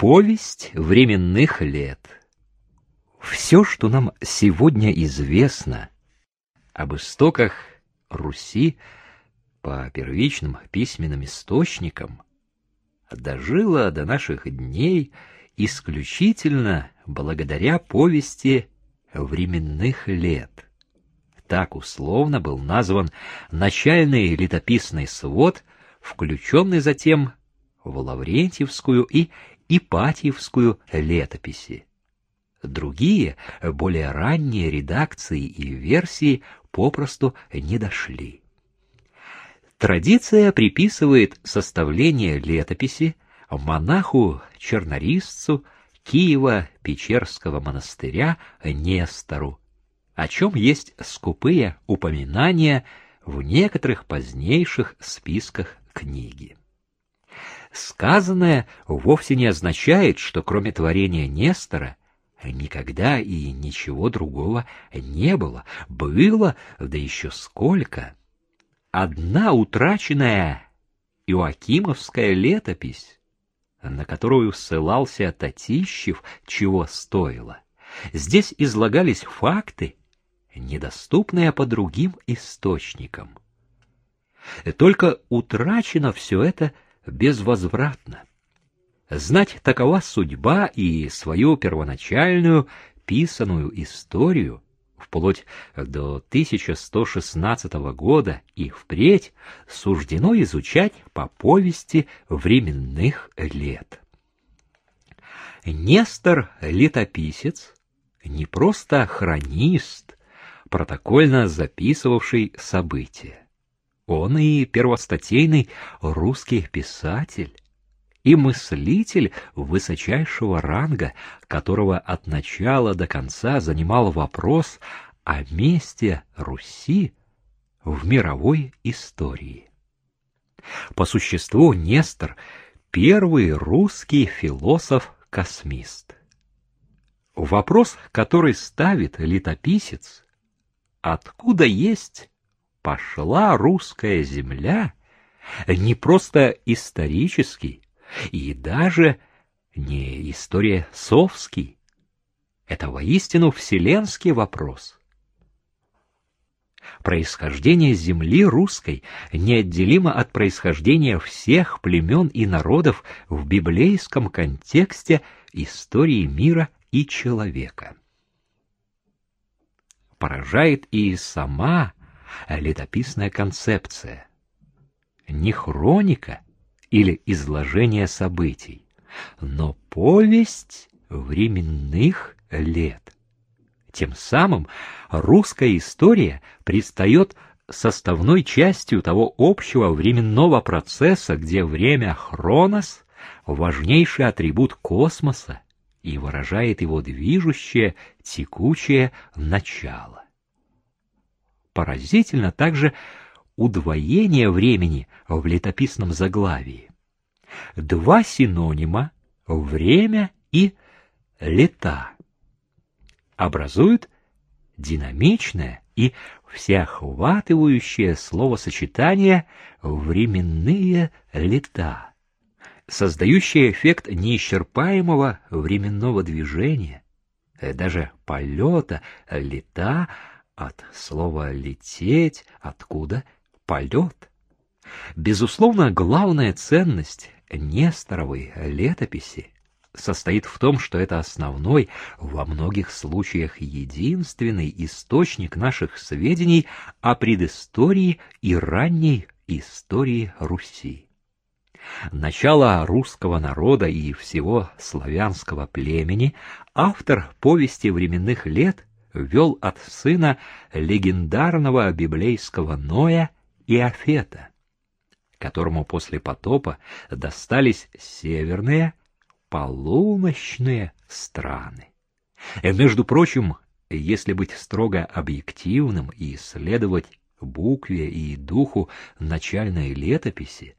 Повесть временных лет. Все, что нам сегодня известно об истоках Руси по первичным письменным источникам, дожило до наших дней исключительно благодаря повести временных лет. Так условно был назван начальный летописный свод, включенный затем в Лаврентьевскую и Ипатьевскую летописи. Другие, более ранние редакции и версии попросту не дошли. Традиция приписывает составление летописи монаху-чернорисцу Киева-Печерского монастыря Нестору, о чем есть скупые упоминания в некоторых позднейших списках книги. Сказанное вовсе не означает, что кроме творения Нестора никогда и ничего другого не было. Было, да еще сколько. Одна утраченная Иоакимовская летопись, на которую ссылался Татищев, чего стоило. Здесь излагались факты, недоступная по другим источникам. Только утрачено все это безвозвратно. Знать такова судьба и свою первоначальную писаную историю вплоть до 1116 года и впредь суждено изучать по повести временных лет. Нестор — летописец, не просто хронист, протокольно записывавший события. Он и первостатейный русский писатель, и мыслитель высочайшего ранга, которого от начала до конца занимал вопрос о месте Руси в мировой истории. По существу Нестор — первый русский философ-космист. Вопрос, который ставит летописец, откуда есть пошла русская земля, не просто исторический и даже не история совский. Это воистину вселенский вопрос. Происхождение земли русской неотделимо от происхождения всех племен и народов в библейском контексте истории мира и человека поражает и сама летописная концепция. Не хроника или изложение событий, но повесть временных лет. Тем самым русская история предстает составной частью того общего временного процесса, где время хронос — важнейший атрибут космоса, и выражает его движущее, текучее начало. Поразительно также удвоение времени в летописном заглавии. Два синонима «время» и «лета» образуют динамичное и всеохватывающее словосочетание «временные лета» создающая эффект неисчерпаемого временного движения, даже полета, лета, от слова «лететь», откуда «полет». Безусловно, главная ценность Несторовой летописи состоит в том, что это основной, во многих случаях единственный источник наших сведений о предыстории и ранней истории Руси. Начало русского народа и всего славянского племени автор повести временных лет вел от сына легендарного библейского Ноя Иофета, которому после потопа достались северные полуночные страны. И, между прочим, если быть строго объективным и следовать букве и духу начальной летописи,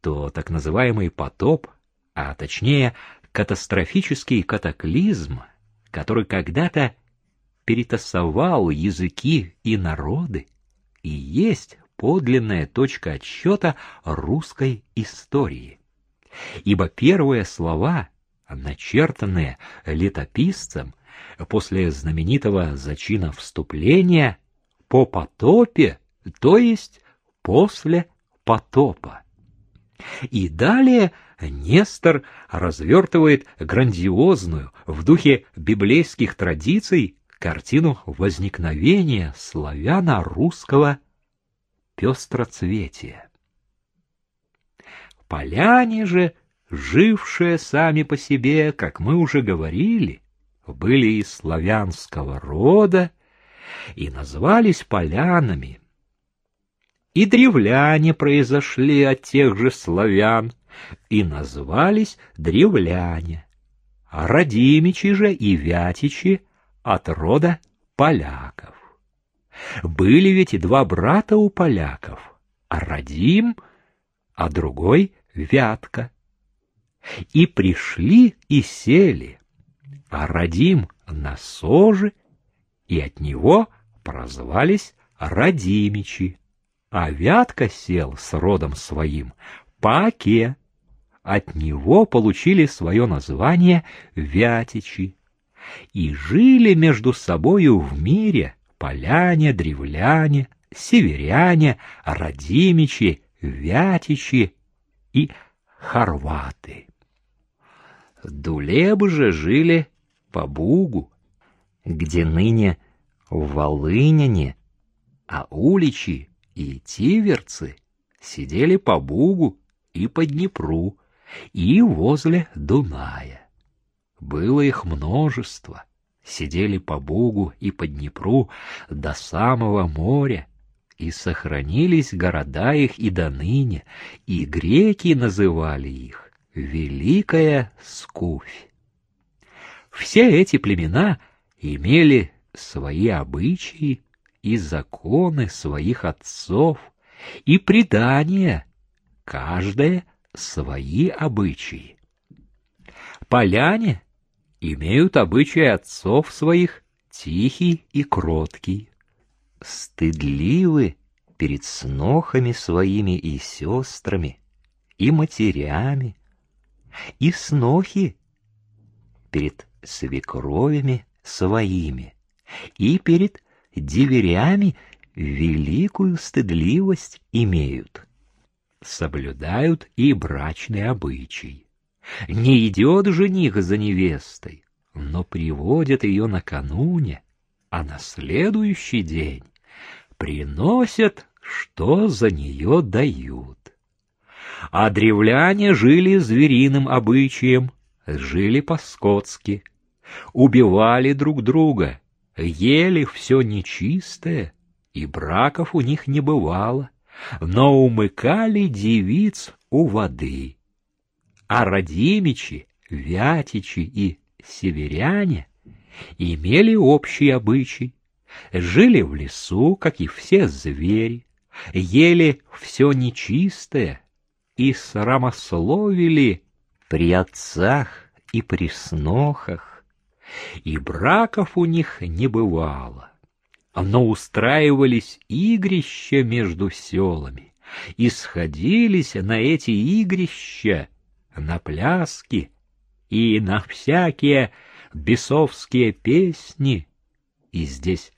то так называемый потоп, а точнее катастрофический катаклизм, который когда-то перетасовал языки и народы, и есть подлинная точка отсчета русской истории. Ибо первые слова начертанные летописцем после знаменитого зачина вступления по потопе, то есть после потопа. И далее Нестор развертывает грандиозную в духе библейских традиций картину возникновения славяно-русского пестроцветия. Поляне же, жившие сами по себе, как мы уже говорили, были из славянского рода и назывались полянами. И древляне произошли от тех же славян и назвались древляне, а родимичи же и вятичи от рода поляков. Были ведь и два брата у поляков, а Радим, а другой — Вятка. И пришли и сели, а Радим на соже, и от него прозвались Радимичи, а Вятка сел с родом своим по оке. От него получили свое название Вятичи и жили между собою в мире поляне, древляне, северяне, родимичи, вятичи и хорваты. Дулебы же жили по Бугу, где ныне Волыняне, а уличи и тиверцы сидели по Бугу и по Днепру, и возле Дуная. Было их множество, сидели по Бугу и по Днепру до самого моря, и сохранились города их и до ныне, и греки называли их Великая Скуфь. Все эти племена имели свои обычаи и законы своих отцов, и предания, каждое свои обычаи. Поляне имеют обычаи отцов своих тихий и кроткий, стыдливы перед снохами своими и сестрами, и матерями, и снохи перед свекровями своими, и перед деверями великую стыдливость имеют, соблюдают и брачный обычай не идет жених за невестой, но приводят ее накануне, а на следующий день приносят, что за нее дают. А древляне жили звериным обычаем, жили по-скотски, убивали друг друга, ели все нечистое, и браков у них не бывало, но умыкали девиц у воды а Радимичи, Вятичи и Северяне имели общий обычай, жили в лесу, как и все звери, ели все нечистое и срамословили при отцах и при снохах, и браков у них не бывало, но устраивались игрища между селами, и сходились на эти игрища на пляски и на всякие бесовские песни, и здесь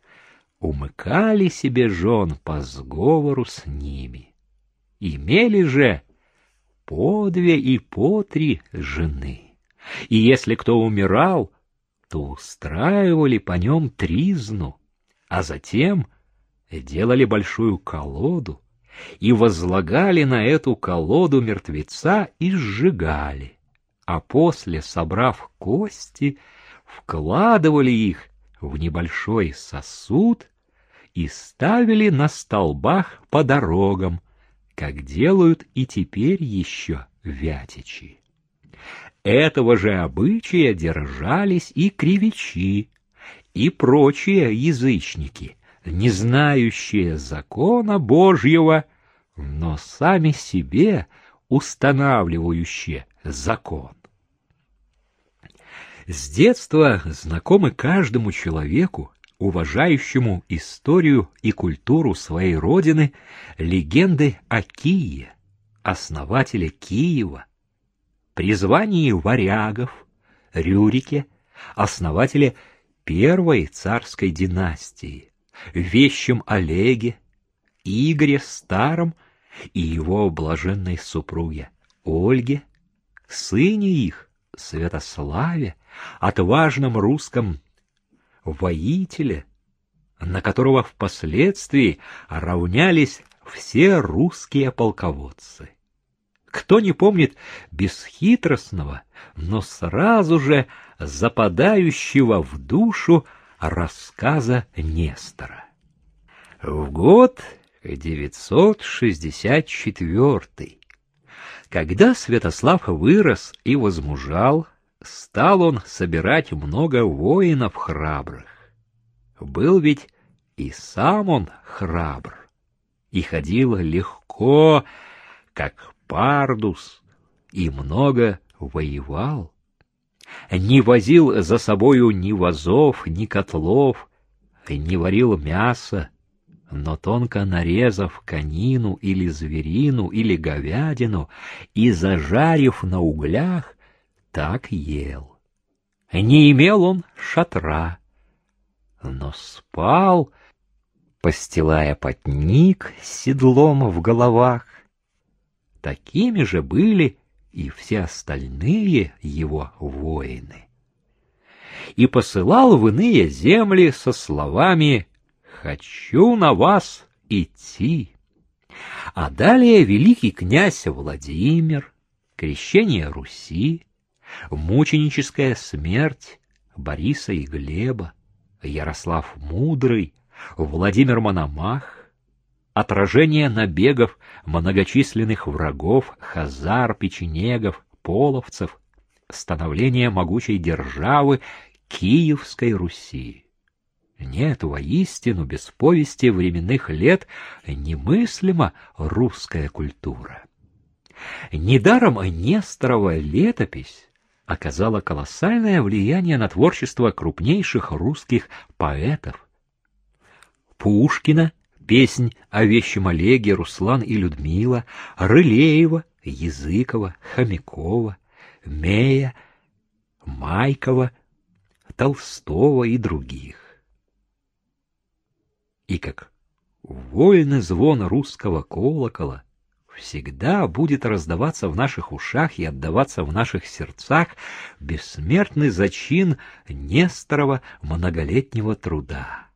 умыкали себе жен по сговору с ними. Имели же по две и по три жены, и если кто умирал, то устраивали по нем тризну, а затем делали большую колоду, и возлагали на эту колоду мертвеца и сжигали, а после, собрав кости, вкладывали их в небольшой сосуд и ставили на столбах по дорогам, как делают и теперь еще вятичи. Этого же обычая держались и кривичи, и прочие язычники, не знающие закона Божьего, но сами себе устанавливающие закон. С детства знакомы каждому человеку, уважающему историю и культуру своей родины, легенды о Киеве, основателе Киева, призвании варягов, Рюрике, основателе первой царской династии, вещем Олеге, Игоре Старом и его блаженной супруге Ольге, сыне их, Святославе, отважном русском воителе, на которого впоследствии равнялись все русские полководцы. Кто не помнит бесхитростного, но сразу же западающего в душу рассказа Нестора? В год 964 когда Святослав вырос и возмужал, стал он собирать много воинов храбрых. Был ведь и сам он храбр, и ходил легко, как пардус, и много воевал. Не возил за собою ни вазов, ни котлов, не варил мясо, но тонко нарезав конину или зверину или говядину и зажарив на углях, так ел. Не имел он шатра, но спал, постилая потник седлом в головах. Такими же были и все остальные его воины. И посылал в иные земли со словами «Хочу на вас идти». А далее великий князь Владимир, крещение Руси, мученическая смерть Бориса и Глеба, Ярослав Мудрый, Владимир Мономах, отражение набегов многочисленных врагов, хазар, печенегов, половцев, становление могучей державы Киевской Руси. Нет, воистину, без повести временных лет немыслима русская культура. Недаром Несторова летопись оказала колоссальное влияние на творчество крупнейших русских поэтов. Пушкина, песнь о вещем Олеге, Руслан и Людмила, Рылеева, Языкова, Хомякова, Мея, Майкова, Толстого и других. И как вольный звон русского колокола всегда будет раздаваться в наших ушах и отдаваться в наших сердцах бессмертный зачин Несторова многолетнего труда.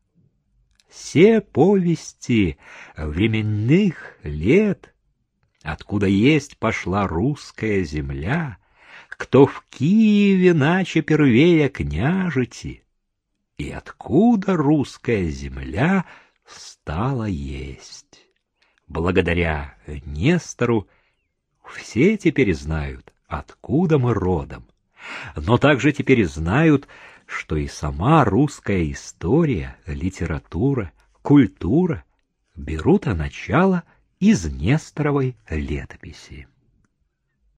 Все повести временных лет, откуда есть пошла русская земля, кто в Киеве наче первее княжити, и откуда русская земля стала есть? Благодаря Нестору, все теперь знают, откуда мы родом, но также теперь знают, что и сама русская история, литература, культура берут начало из Несторовой летописи.